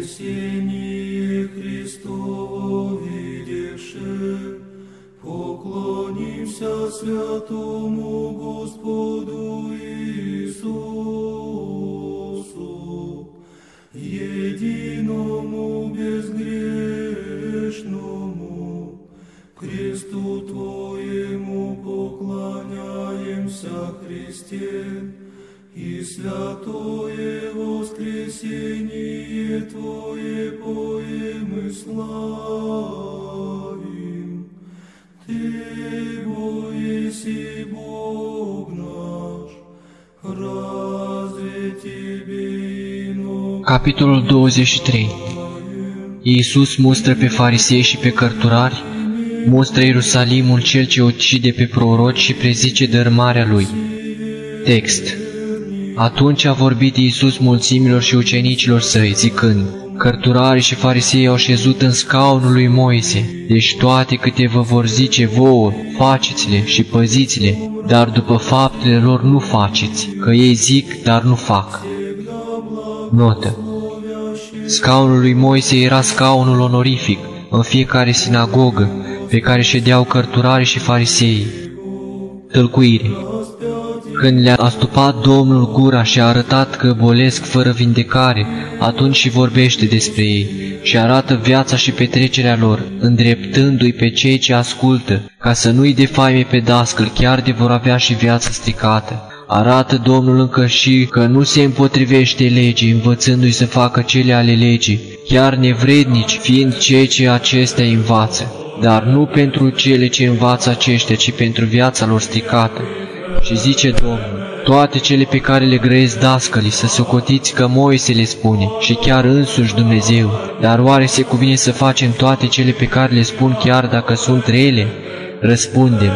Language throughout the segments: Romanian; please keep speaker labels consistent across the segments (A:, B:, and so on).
A: воскресение Христово видевши, поклонимся святому
B: Capitolul 23 Iisus mustră pe farisei și pe cărturari, mustră Ierusalimul cel ce ucide pe proroci și prezice dărmarea lui. Text Atunci a vorbit Iisus mulțimilor și ucenicilor săi, zicând, Cărturarii și farisei au șezut în scaunul lui Moise, deci toate câte vă vor zice vouă, faceți-le și păziți-le, dar după faptele lor nu faceți, că ei zic, dar nu fac. Notă Scaunul lui Moise era scaunul onorific în fiecare sinagogă pe care ședeau cărturarii și farisei. Tălcuire Când le-a astupat Domnul gura și a arătat că bolesc fără vindecare, atunci și vorbește despre ei și arată viața și petrecerea lor, îndreptându-i pe cei ce ascultă, ca să nu-i defaime pe dascăl, chiar de vor avea și viața stricată. Arată Domnul încă și că nu se împotrivește legii, învățându-i să facă cele ale legii, chiar nevrednici fiind cei ce acestea învață, dar nu pentru cele ce învață aceștia, ci pentru viața lor stricată. Și zice Domnul, toate cele pe care le grăiesc dascălii, să socotiți că Moise le spune și chiar însuși Dumnezeu, dar oare se cuvine să facem toate cele pe care le spun chiar dacă sunt rele? Răspundem,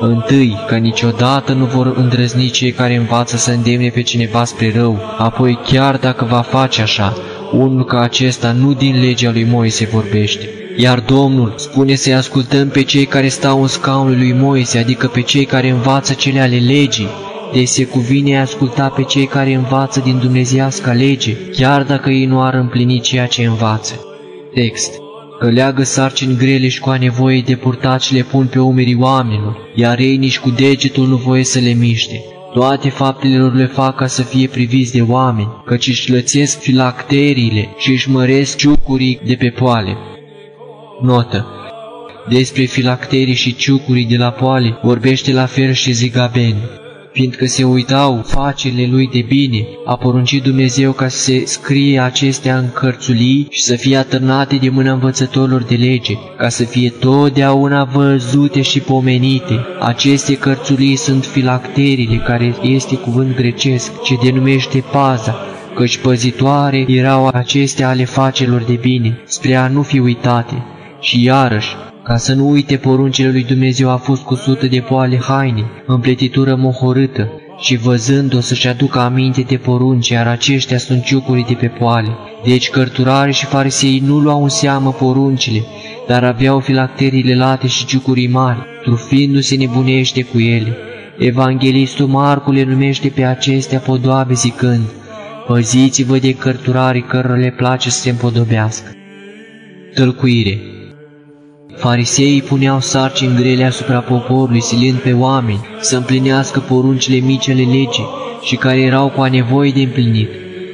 B: Întâi, că niciodată nu vor îndrăzni cei care învață să îndemne pe cineva spre rău, apoi chiar dacă va face așa, unul ca acesta nu din legea lui Moise vorbește. Iar Domnul spune să-i ascultăm pe cei care stau în scaunul lui Moise, adică pe cei care învață cele ale legii. Deci se cuvine a asculta pe cei care învață din dumnezeiasca lege, chiar dacă ei nu ar împlini ceea ce învață. Text că leagă sarcini grele și cu a nevoie de purtat și le pun pe umerii oamenilor, iar ei nici cu degetul nu voie să le miște. Toate faptele lor le fac ca să fie priviți de oameni, căci își lățesc filacteriile și își măresc ciucurii de pe poale. Notă Despre filacterii și ciucurii de la poale vorbește la fel și Zigaben fiindcă se uitau facerile lui de bine, a poruncit Dumnezeu ca să se scrie acestea în cărțulii și să fie atârnate de mâna învățătorilor de lege, ca să fie totdeauna văzute și pomenite. Aceste cărțulii sunt filacterile, care este cuvânt grecesc, ce denumește paza, căci păzitoare erau acestea ale facelor de bine, spre a nu fi uitate. Și iarăși, ca să nu uite poruncile lui Dumnezeu a fost cusută de poale haine, împletitură mohorâtă, și văzând-o să-și aducă aminte de porunci, iar aceștia sunt ciucurii de pe poale. Deci cărturarii și farisei nu luau în seamă poruncile, dar aveau filacteriile late și ciucurii mari, trufindu-se nebunește cu ele. Evanghelistul Marcu le numește pe acestea podoabe zicând, Păziți-vă de cărturarii cărora le place să se împodobească. Tălcuire Fariseii puneau sarcini grele asupra poporului, silind pe oameni să împlinească poruncile mici ale legii și care erau cu a nevoie de împlinit,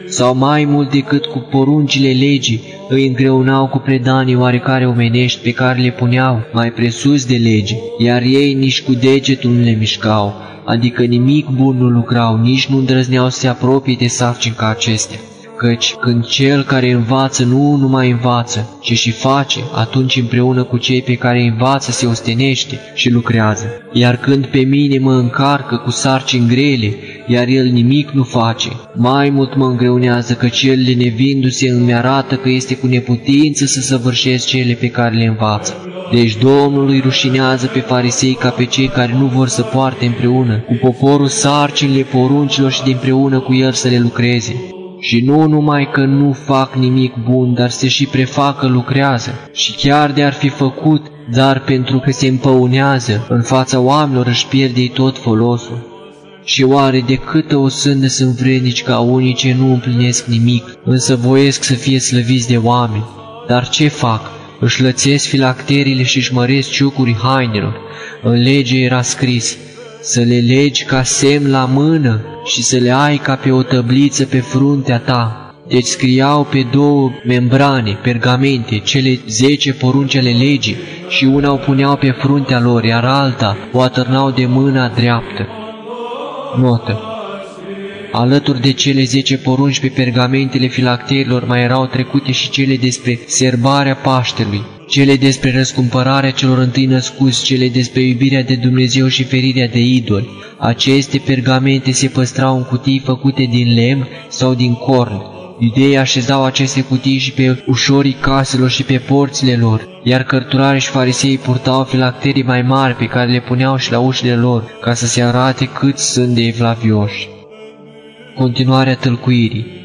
B: sau mai mult decât cu poruncile legii, îi îngreunau cu predanii oarecare omenești pe care le puneau mai presus de lege, iar ei nici cu degetul nu le mișcau, adică nimic bun nu lucrau, nici nu îndrăzneau să se apropie de sarcini ca acestea căci când cel care învață nu numai învață, ci și face, atunci împreună cu cei pe care învață se ostenește și lucrează. Iar când pe mine mă încarcă cu sarcini grele, iar el nimic nu face, mai mult mă îngreunează că cel nevindu-se îmi arată că este cu neputință să săvârșesc cele pe care le învață. Deci Domnul îi rușinează pe farisei ca pe cei care nu vor să poarte împreună cu poporul sarcinile poruncilor și de împreună cu el să le lucreze. Și nu numai că nu fac nimic bun, dar se și prefacă lucrează. Și chiar de ar fi făcut, dar pentru că se împăunează, în fața oamenilor își pierde tot folosul. Și oare de câtă o sândă sunt vrednici ca unii ce nu împlinesc nimic, însă voiesc să fie slăviți de oameni? Dar ce fac? Își lățesc filacterile și își măresc ciucurii hainelor. În lege era scris, să le legi ca semn la mână și să le ai ca pe o tăbliță pe fruntea ta. Deci scriau pe două membrane, pergamente, cele zece porunci ale legii și una o puneau pe fruntea lor, iar alta o atârnau de mâna dreaptă. Notă. Alături de cele zece porunci pe pergamentele filacterilor mai erau trecute și cele despre serbarea Paștelui, cele despre răscumpărarea celor întâi născuți, cele despre iubirea de Dumnezeu și ferirea de idoli. Aceste pergamente se păstrau în cutii făcute din lemn sau din corn. Iudeii așezau aceste cutii și pe ușorii caselor și pe porțile lor, iar cărturarii și farisei purtau filacterii mai mari pe care le puneau și la ușile lor, ca să se arate cât sunt de evlavioși. Continuarea tâlcuirii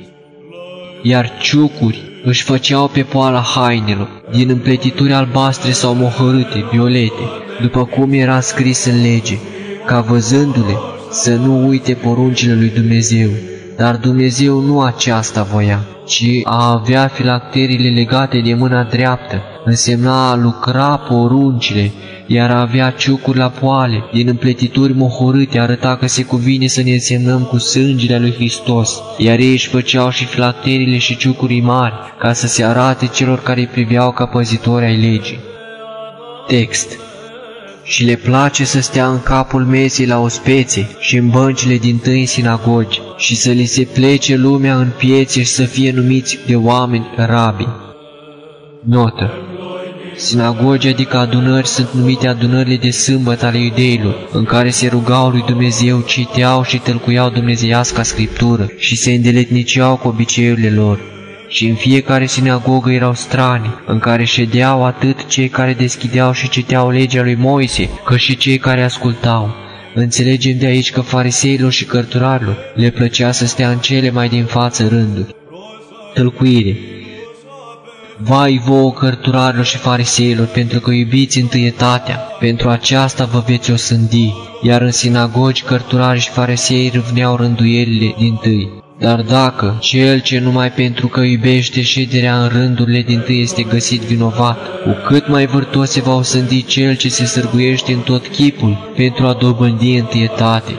B: Iar ciucuri își făceau pe poala hainelor, din împletituri albastre sau mohărâte, violete, după cum era scris în lege, ca văzându-le să nu uite poruncile lui Dumnezeu. Dar Dumnezeu nu aceasta voia, ci a avea filacterile legate de mâna dreaptă, însemna a lucra poruncile, iar a avea ciucuri la poale, din împletituri mohorâte, arăta că se cuvine să ne însemnăm cu sângele lui Hristos, iar ei își făceau și filacterile și ciucurii mari, ca să se arate celor care îi priveau ca păzitori ai legii. Text și le place să stea în capul mesei la ospețe și în băncile din tâi sinagogi și să li se plece lumea în piețe și să fie numiți de oameni rabi. Notă Sinagogi, adică adunări, sunt numite adunările de sâmbătă ale iudeilor, în care se rugau lui Dumnezeu, citeau și tălcuiau dumnezeiasca scriptură și se îndeletniceau cu obiceiurile lor. Și în fiecare sinagogă erau strani, în care ședeau atât cei care deschideau și citeau legea lui Moise, cât și cei care ascultau. Înțelegem de aici că fariseilor și cărturarilor le plăcea să stea în cele mai din față rânduri. Tălcuire Vai vouă cărturarilor și fariseilor, pentru că iubiți întâietatea, pentru aceasta vă veți osândi, iar în sinagogi cărturari și farisei râvneau rânduielile din tâi. Dar dacă cel ce numai pentru că iubește șederea în rândurile din tâi este găsit vinovat, cu cât mai vârtos se va osândi cel ce se sârguiește în tot chipul pentru a dobândi întâietate.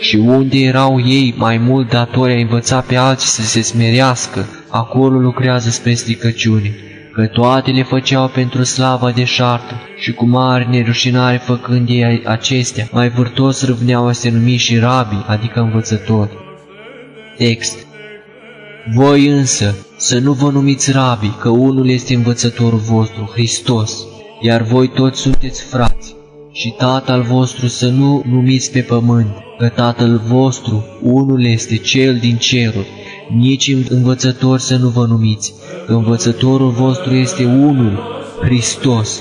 B: Și unde erau ei mai mult datori a învăța pe alții să se smerească, acolo lucrează spre stricăciune, că toate le făceau pentru slava de șartă și cu mari nerușinare făcând ei acestea, mai vârtos râvneau a se numi și rabii, adică învățători. Text Voi însă să nu vă numiți rabii, că unul este învățătorul vostru, Hristos, iar voi toți sunteți frați, și Tatăl vostru să nu numiți pe pământ, că Tatăl vostru, unul este Cel din ceruri, nici învățător să nu vă numiți, că învățătorul vostru este unul, Hristos,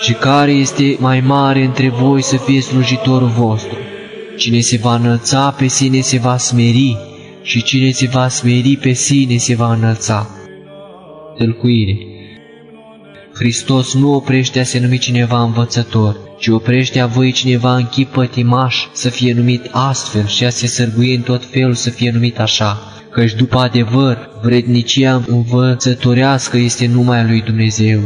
B: și care este mai mare între voi să fie slujitorul vostru. Cine se va înălța pe sine se va smeri, și cine se va smeri pe sine se va înălța. Tălcuire Hristos nu oprește a se numi cineva învățător, ci oprește a voi cineva în chip pătimaș să fie numit astfel și a se sărgui în tot felul să fie numit așa, căci după adevăr, vrednicia învățătorească este numai a lui Dumnezeu.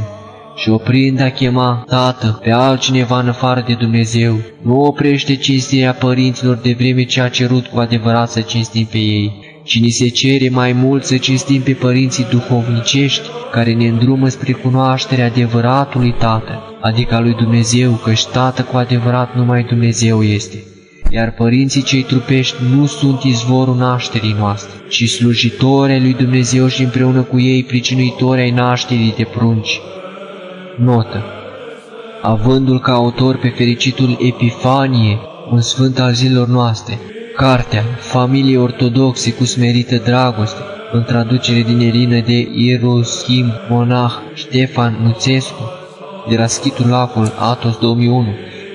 B: Și oprind a chema Tată pe altcineva în afară de Dumnezeu, nu oprește cinstirea părinților de vreme ce a cerut cu adevărat să cinstim pe ei, ci ni se cere mai mult să cinstim pe părinții duhovnicești, care ne îndrumă spre cunoașterea adevăratului Tată, adică a lui Dumnezeu, căci Tată cu adevărat numai Dumnezeu este iar părinții cei trupești nu sunt izvorul nașterii noastre, ci slujitori ai lui Dumnezeu și împreună cu ei pricinuitori ai nașterii de prunci. Notă Avându-l ca autor pe fericitul Epifanie, un sfânt al zilor noastre, cartea Familie Ortodoxe cu smerită dragoste, în traducere din Elină de Ieroschim Monah Ștefan Nuțescu, de la schitul lacul Atos 2001,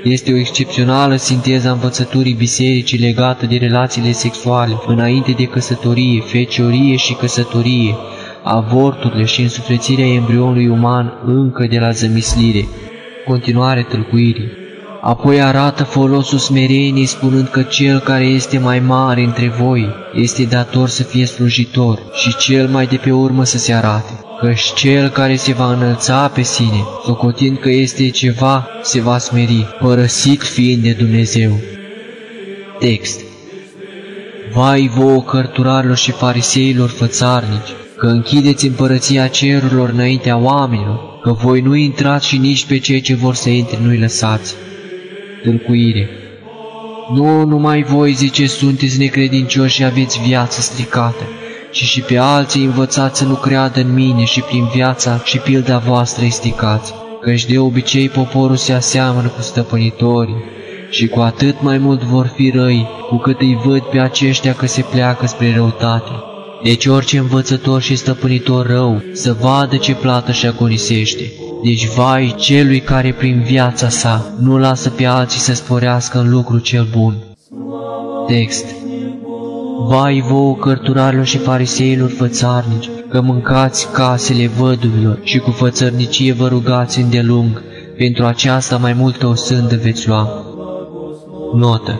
B: este o excepțională sinteză a învățăturii bisericii legată de relațiile sexuale înainte de căsătorie, feciorie și căsătorie, avorturile și însuflețirea embrionului uman încă de la zămislire. Continuare tâlcuirii Apoi arată folosul smereniei spunând că cel care este mai mare între voi este dator să fie slujitor și cel mai de pe urmă să se arate. Căci cel care se va înălța pe sine, socotind că este ceva, se va smeri, părăsit fiind de Dumnezeu. Text Vai vouă cărturarilor și fariseilor fățarnici, că închideți împărăția cerurilor înaintea oamenilor, că voi nu intrați și nici pe cei ce vor să intre nu-i lăsați. Tâlcuire Nu numai voi, zice, sunteți necredincioși și aveți viață stricată, ci și pe alții învățați să nu creadă în mine și prin viața și pilda voastră isticați, căci de obicei poporul se aseamănă cu stăpânitorii, și cu atât mai mult vor fi răi, cu cât îi văd pe aceștia că se pleacă spre răutate. Deci orice învățător și stăpânitor rău să vadă ce plată și agonisește. Deci vai celui care prin viața sa nu lasă pe alții să sporească în lucru cel bun. Text Vai vouă cărturarilor și fariseilor fățarnici, că mâncați casele văduvilor și cu fățărnicie vă rugați îndelung, pentru aceasta mai multă o sândă veți lua. Notă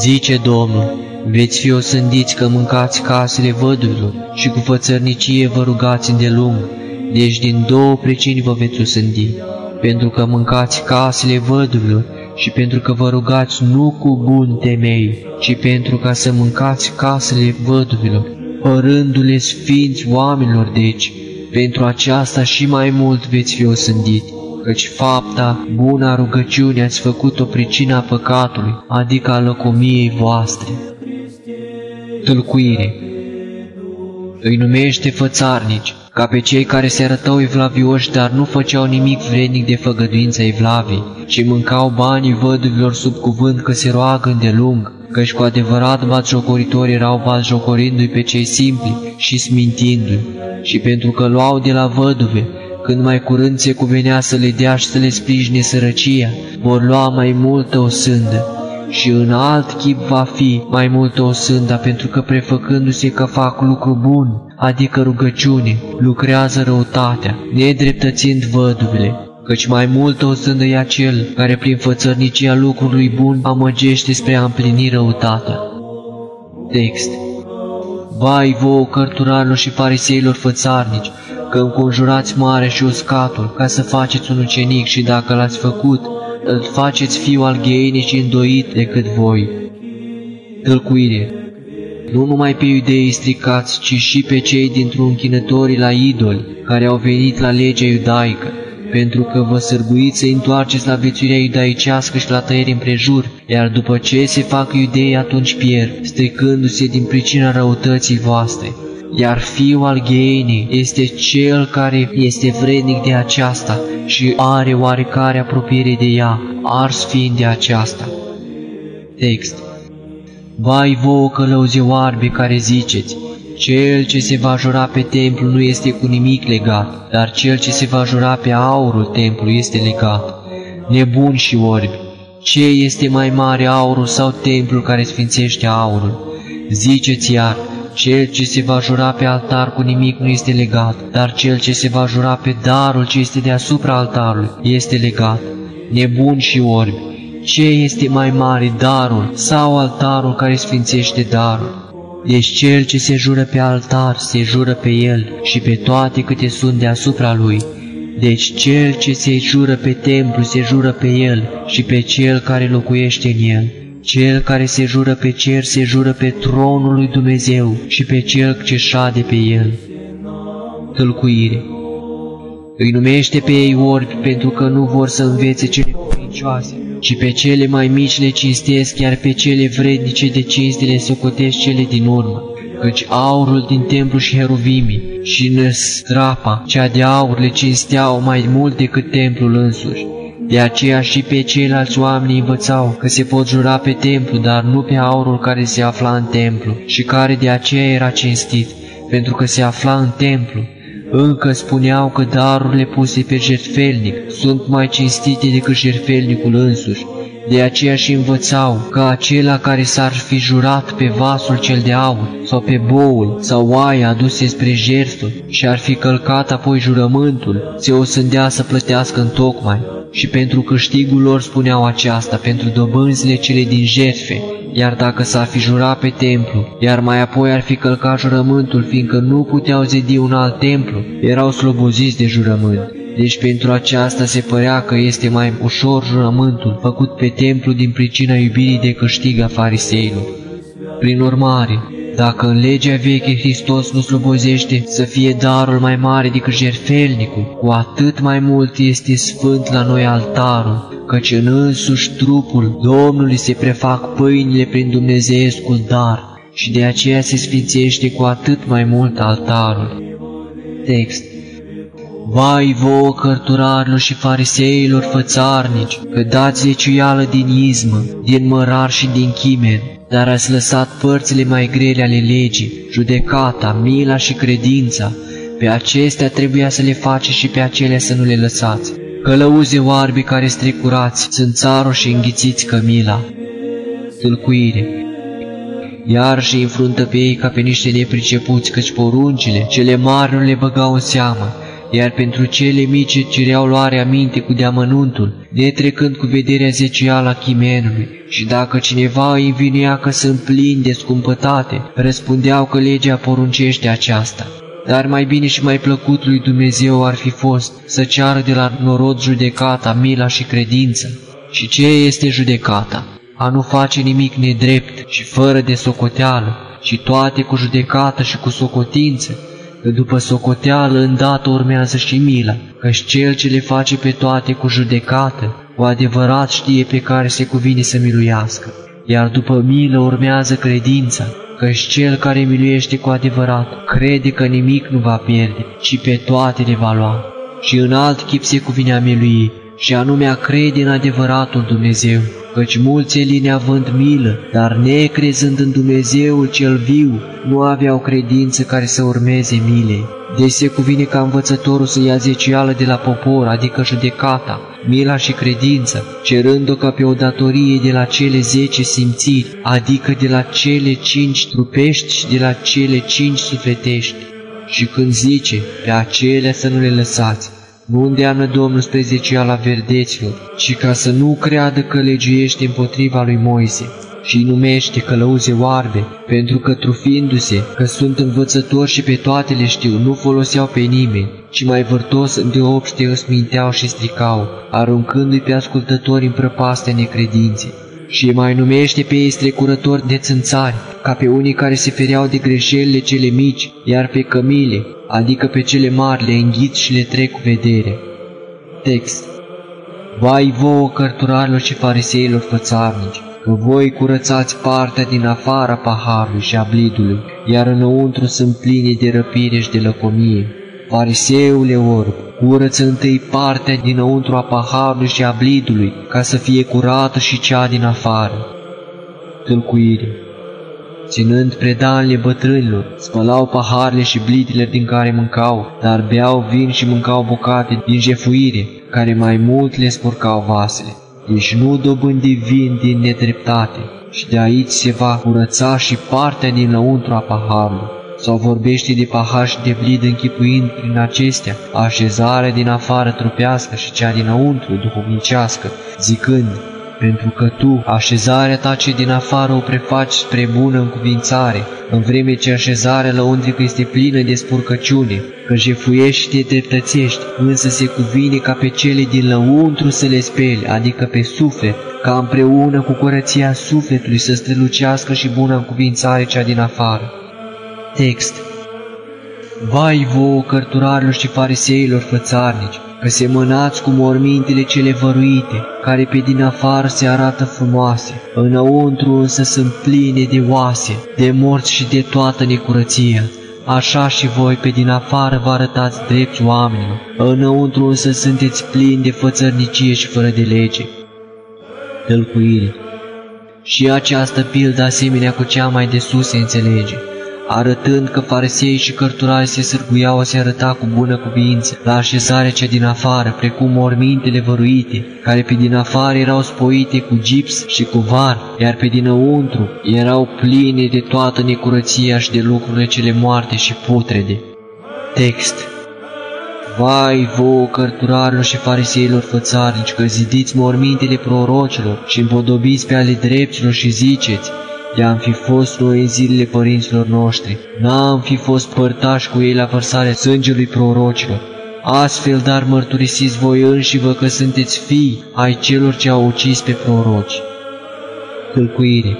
B: Zice Domnul, veți fi osândiți că mâncați casele văduvilor și cu fățărnicie vă rugați îndelung, deci din două pricini vă veți osândi, pentru că mâncați casele văduvilor și pentru că vă rugați nu cu bun temei, ci pentru ca să mâncați casele văduvilor, părându-le sfinți oamenilor, deci, pentru aceasta și mai mult veți fi osânditi căci fapta, buna rugăciune ați făcut-o pricina păcatului, adică a lăcomiei voastre. Tâlcuire. Îi numește fățarnici, ca pe cei care se arătau evlavioși, dar nu făceau nimic vrednic de făgăduința evlavii, ci mâncau banii văduvilor sub cuvânt că se roagă îndelung, căci cu adevărat batjocoritori erau batjocorindu-i pe cei simpli și smintindu-i, și pentru că luau de la văduve, când mai curând se cuvenea să le dea și să le sprijine sărăcia, vor lua mai multă o sândă. Și în alt chip va fi. Mai multă o sânda, pentru că prefăcându-se că fac lucru bun, adică rugăciune, lucrează răutatea, nedreptățind văduvile, căci mai multă o sândă e acel care prin fățărnicia lucrului bun amăgește spre a împlini răutatea. Text. Vai vouă cărturarilor și fariseilor fățarnici, că înconjurați mare și uscatul ca să faceți un ucenic și dacă l-ați făcut, îl faceți fiu al gheinii și îndoit decât voi. Tălcuire Nu numai pe iudei stricați, ci și pe cei dintr-un închinătorii la idoli, care au venit la legea iudaică, pentru că vă sârguiți să întoarceți la vețuirea iudaicească și la tăieri împrejur, iar după ce se fac iudei atunci pierd, stricându-se din pricina răutății voastre iar fiul al gheinii este cel care este vrednic de aceasta și are oarecare apropiere de ea, ars fiind de aceasta. Text Vai vouă călăuze oarbe care ziceți, cel ce se va jura pe templu nu este cu nimic legat, dar cel ce se va jura pe aurul templu este legat. Nebun și orbi, ce este mai mare aurul sau templul care sfințește aurul? Ziceți iar, cel ce se va jura pe altar cu nimic nu este legat, dar cel ce se va jura pe darul ce este deasupra altarului este legat. Nebun și orbi, ce este mai mare, darul sau altarul care sfințește darul? Deci cel ce se jură pe altar se jură pe el și pe toate câte sunt deasupra lui. Deci cel ce se jură pe templu se jură pe el și pe cel care locuiește în el. Cel care se jură pe cer se jură pe tronul lui Dumnezeu și pe cel ce șade pe el. Tălcuire Îi numește pe ei orbi pentru că nu vor să învețe cele cuvincioase, ci pe cele mai mici le cinstesc, iar pe cele vrednice de cinste le socotesc cele din urmă. Căci aurul din templu și heruvimii și năstrapa, cea de aur, le cinsteau mai mult decât templul însuși. De aceea și pe ceilalți oameni învățau că se pot jura pe templu, dar nu pe aurul care se afla în templu și care de aceea era cinstit, pentru că se afla în templu. Încă spuneau că darurile puse pe jertfelnic sunt mai cinstite decât jertfelnicul însuși, De aceea și învățau că acela care s-ar fi jurat pe vasul cel de aur sau pe boul sau oaia aduse spre jertfă și ar fi călcat apoi jurământul, se o sândea să plătească în tocmai. Și pentru câștigul lor spuneau aceasta, pentru dobânzile cele din jertfe, iar dacă s-ar fi jurat pe templu, iar mai apoi ar fi călcat jurământul, fiindcă nu puteau zidi un alt templu, erau sloboziți de jurământ. Deci pentru aceasta se părea că este mai ușor jurământul făcut pe templu din pricina iubirii de câștig a fariseilor. Prin urmare, dacă în legea veche Hristos nu slobozește să fie darul mai mare decât jerfelnicul, cu atât mai mult este sfânt la noi altarul, căci în însuși trupul Domnului se prefac pâinile prin Dumnezeescul dar și de aceea se sfințește cu atât mai mult altarul. Text Vai vouă cărturarilor și fariseilor fățarnici, că dați zeciuială din izmă, din mărar și din chimen, dar ați lăsat părțile mai grele ale legii, judecata, mila și credința, pe acestea trebuia să le faceți și pe acelea să nu le lăsați. Călăuze oarbi care strecurați, sunt țarul și înghițiți cămila. Tâlcuire Iar și înfruntă pe ei ca pe niște nepricepuți, căci poruncile, cele mari nu le băgau în seamă, iar pentru cele mici cereau luarea minte cu deamănuntul, netrecând cu vederea zecială a chimenului. Și dacă cineva îi învinuia că sunt plini de scumpătate, răspundeau că legea poruncește aceasta. Dar mai bine și mai plăcut lui Dumnezeu ar fi fost să ceară de la norod judecata, mila și credință. Și ce este judecata? A nu face nimic nedrept și fără de socoteală, și toate cu judecată și cu socotință, că după socoteală îndată urmează și mila, căci cel ce le face pe toate cu judecată, cu adevărat știe pe care se cuvine să miluiască. Iar după milă urmează credința, căci cel care miluiește cu adevărat crede că nimic nu va pierde, ci pe toate le va lua. Și în alt chip se cuvine a milui, și anume a crede în adevăratul Dumnezeu, căci mulți elini având milă, dar necrezând în Dumnezeul cel viu, nu aveau credință care să urmeze milei. Deci se cuvine ca învățătorul să ia zecială de la popor, adică judecata, mila și credință, cerând-o ca pe o datorie de la cele zece simțiri, adică de la cele cinci trupești și de la cele cinci sufletești. Și când zice, pe acelea să nu le lăsați, nu îndeamnă Domnul spre zeciala verdeților, ci ca să nu creadă că legiuiește împotriva lui Moise și îi numește călăuze oarbe, pentru că trufindu-se că sunt învățători și pe toate le știu, nu foloseau pe nimeni, ci mai vârtos îndeopște îți minteau și stricau, aruncându-i pe ascultători în prăpastea necredinței și îi mai numește pe ei strecurători de țânțari, ca pe unii care se fereau de greșelile cele mici, iar pe cămile, adică pe cele mari, le înghit și le trec cu vedere. Text Vai vouă cărturarilor și fariseilor fățarnici, că voi curățați partea din afara paharului și a blidului, iar înăuntru sunt pline de răpire și de lăcomie. Fariseule orb, curăță întâi partea dinăuntru a paharului și a blidului, ca să fie curată și cea din afară. Tâlcuire Ținând predanile bătrânilor, spălau paharele și blidile din care mâncau, dar beau vin și mâncau bucate din jefuire, care mai mult le spurcau vasele. Deci nu dobândi vin din nedreptate, și de aici se va curăța și partea din lăuntru a paharului sau vorbește de pahar și de blid închipuind prin acestea așezarea din afară trupească și cea dinăuntru duhovnicească, zicând, pentru că tu, așezarea ta ce din afară o prefaci spre bună încuvințare, în vreme ce așezarea lăuntrică este plină de spurcăciune, că jefuiești și te dreptățești, însă se cuvine ca pe cele din lăuntru să le speli, adică pe suflet, ca împreună cu curăția sufletului să strălucească și bună încuvințare cea din afară. Text. Vai vouă cărturarilor și fariseilor fățarnici, că semănați cu mormintele cele văruite, care pe din afară se arată frumoase, înăuntru însă sunt pline de oase, de morți și de toată necurăția. Așa și voi pe din afară vă arătați drepți oamenilor, înăuntru însă sunteți plini de fățărnicie și fără de lege. Tălcuire. Și această pildă asemenea cu cea mai de sus se înțelege, arătând că farisei și cărturari se sârguiau a se arăta cu bună cuvință la așezarea cea din afară, precum mormintele văruite, care pe din afară erau spoite cu gips și cu var, iar pe dinăuntru erau pline de toată necurăția și de lucrurile cele moarte și putrede. Text Vai vouă, cărturarilor și fariseilor fățarnici, că zidiți mormintele prorocilor și împodobiți pe ale dreptilor și ziceți, de-am fi fost noi în zilele părinților noștri, n-am fi fost părtași cu ei la vărsarea sângelui prorocilor. Astfel, dar mărturisiți voi înși vă că sunteți fii ai celor ce au ucis pe proroci. Călcuire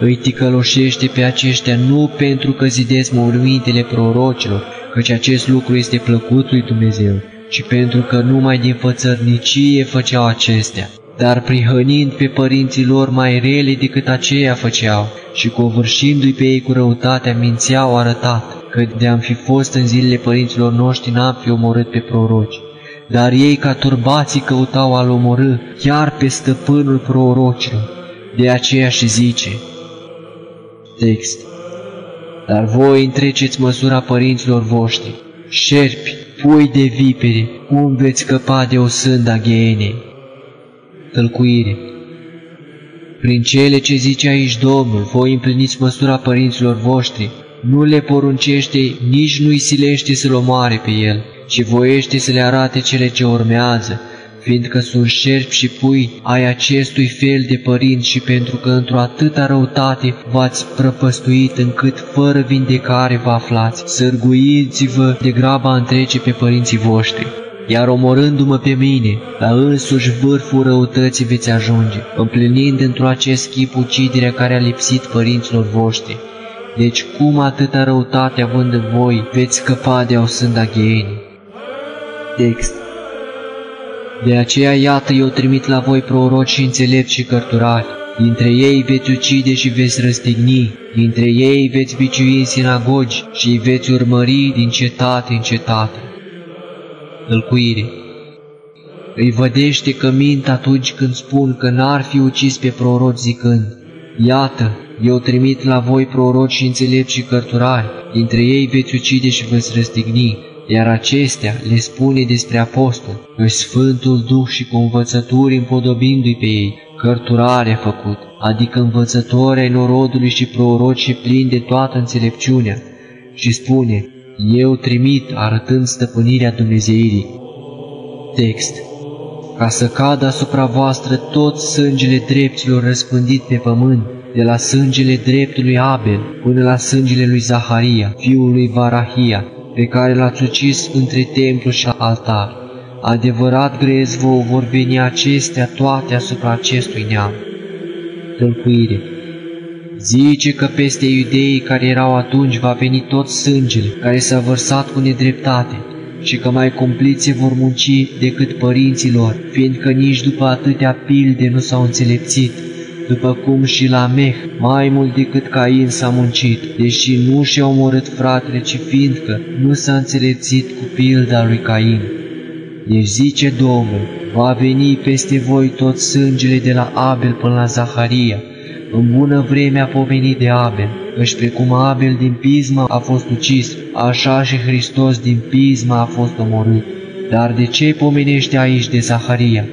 B: Îi ticăloșește pe aceștia nu pentru că zidesc mormintele prorocilor, căci acest lucru este plăcut lui Dumnezeu, ci pentru că numai din fățărnicie făceau acestea dar prihănind pe părinții lor mai rele decât aceia făceau și covârșindu-i pe ei cu răutatea mințeau arătat că de-am fi fost în zilele părinților noștri n-am fi omorât pe proroci. Dar ei ca turbații căutau a-l omorâ chiar pe stăpânul prorocilor. De aceea și zice, text, Dar voi întreceți măsura părinților voștri, șerpi, pui de vipere, cum veți scăpa de o sânda ghienei? Tălcuire. Prin cele ce zice aici Domnul, voi împliniți măsura părinților voștri, nu le poruncește, nici nu-i silește să-l omoare pe el, ci voiește să le arate cele ce urmează, fiindcă sunt șerpi și pui ai acestui fel de părinți și pentru că într-o atâta răutate v-ați prăpăstuit încât fără vindecare vă aflați, sărguiți-vă de graba întrece pe părinții voștri iar omorându-mă pe mine, la însuși vârful răutății veți ajunge, împlinind într-o acest chip uciderea care a lipsit părinților voștri. Deci cum atâta răutate având în voi veți scăpa de o sânda ghienii? Text De aceea iată eu trimit la voi proroci și înțelepți și cărturari, Dintre ei veți ucide și veți răstigni, dintre ei veți biciui în sinagogi și îi veți urmări din cetate în cetate tălcuire. Îi vădește că mint atunci când spun că n-ar fi ucis pe proroci zicând, Iată, eu trimit la voi proroci și înțelepți și cărturari, dintre ei veți ucide și veți răstigni, iar acestea le spune despre apostol, că Sfântul Duh și cu învățături împodobindu-i pe ei, cărturare a făcut, adică învățători ai norodului și proroci și plini de toată înțelepciunea, și spune, eu trimit arătând stăpânirea Dumnezeirii. Text Ca să cadă asupra voastră tot sângele dreptilor răspândit pe pământ, de la sângele dreptului Abel până la sângele lui Zaharia, fiul lui Varahia, pe care l-ați ucis între templu și altar. Adevărat grez vouă vor veni acestea toate asupra acestui neam. Tălcuire Zice că peste iudeii care erau atunci va veni tot sângele care s-a vărsat cu nedreptate și că mai cumpliți vor munci decât părinților, fiindcă nici după atâtea pilde nu s-au înțelepțit, după cum și la Meh, mai mult decât Cain s-a muncit, deși nu și-a omorât fratele, ci fiindcă nu s-a înțelepțit cu pilda lui Cain. Deci zice Domnul, va veni peste voi tot sângele de la Abel până la Zaharia, în bună vreme a pomenit de Abel, căci precum Abel din pismă a fost ucis, așa și Hristos din pismă a fost omorât. Dar de ce pomenește aici de Zaharia?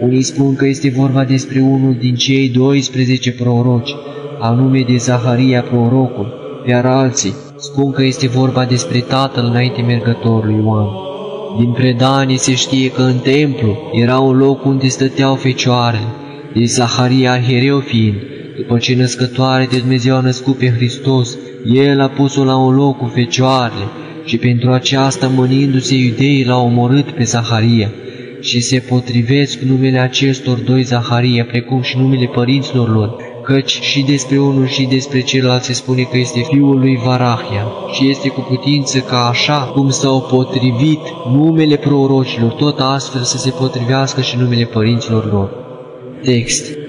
B: Unii spun că este vorba despre unul din cei 12 proroci, anume de Zaharia prorocul, iar alții spun că este vorba despre tatăl înainte mergătorului Ioan. Din predanii se știe că în templu era un loc unde stăteau fecioarele, de Zaharia arhereu fiind, după ce născătoare de Dumnezeu a născut pe Hristos, El a pus-o la un loc cu fecioarele și pentru aceasta mânindu-se iudeii l-au omorât pe Zaharia. Și se potrivesc numele acestor doi Zaharia, precum și numele părinților lor, căci și despre unul și despre celălalt se spune că este fiul lui Varahia. Și este cu putință ca așa cum s-au potrivit numele prorocilor, tot astfel să se potrivească și numele părinților lor. Text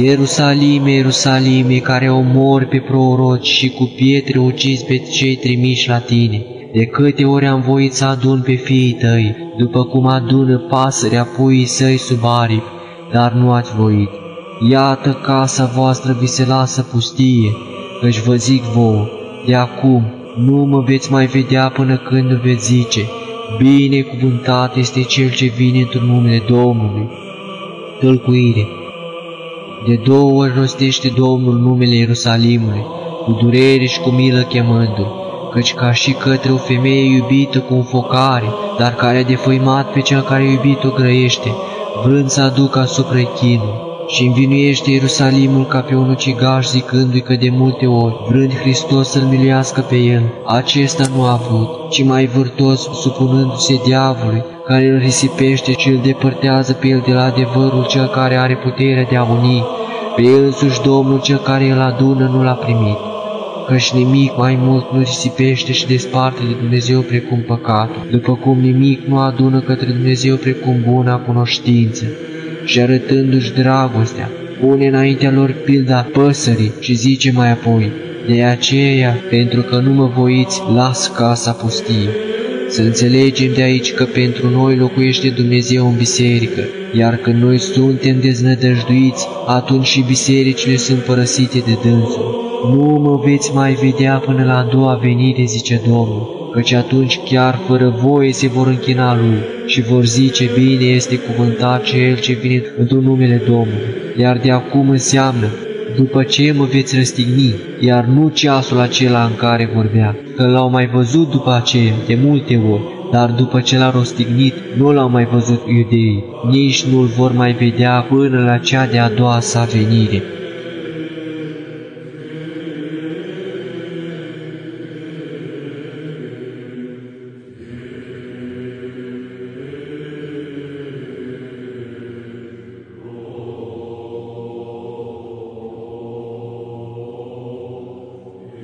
B: Ierusalime, Ierusalime, care omori pe proroci și cu pietre ucizi pe cei trimiși la tine, de câte ori am voit să adun pe fiii tăi, după cum adună pasărea puii săi sub aripi, dar nu ați voit. Iată casa voastră vi se lasă pustie, căci vă zic vouă, de acum nu mă veți mai vedea până când veți zice, Binecuvântat este Cel ce vine într numele Domnului. Tălcuire De două ori rostește Domnul numele Ierusalimului, cu durere și cu milă chemându-l, căci ca și către o femeie iubită cu înfocare, dar care a defăimat pe cea care iubit-o grăiește, vrând să aducă asupra chinul și învinuiește Ierusalimul ca pe un ucigaș zicându-i că de multe ori, vrând Hristos să-l miluiască pe el, acesta nu a vrut, ci mai vârtos supunându-se diavolului, care îl risipește și îl depărtează pe el de la adevărul cel care are puterea de a uni, pe el însuși Domnul cel care îl adună nu l-a primit căci nimic mai mult nu risipește și desparte de Dumnezeu precum păcatul, după cum nimic nu adună către Dumnezeu precum buna cunoștință și arătându-și dragostea, pune înaintea lor pilda păsării și zice mai apoi, de aceea, pentru că nu mă voiți, las casa pustie. Să înțelegem de aici că pentru noi locuiește Dumnezeu în biserică, iar când noi suntem deznădăjduiți, atunci și bisericile sunt părăsite de dânsul. Nu mă veți mai vedea până la a doua venire, zice Domnul, căci atunci chiar fără voie se vor închina lui și vor zice, bine este cuvântat cel ce vine într-un numele Domnului. Iar de acum înseamnă, după ce mă veți răstigni, iar nu ceasul acela în care vorbea, că l-au mai văzut după aceea de multe ori, dar după ce l-a rostignit, nu l-au mai văzut iudeii, nici nu-l vor mai vedea până la cea de-a doua sa venire.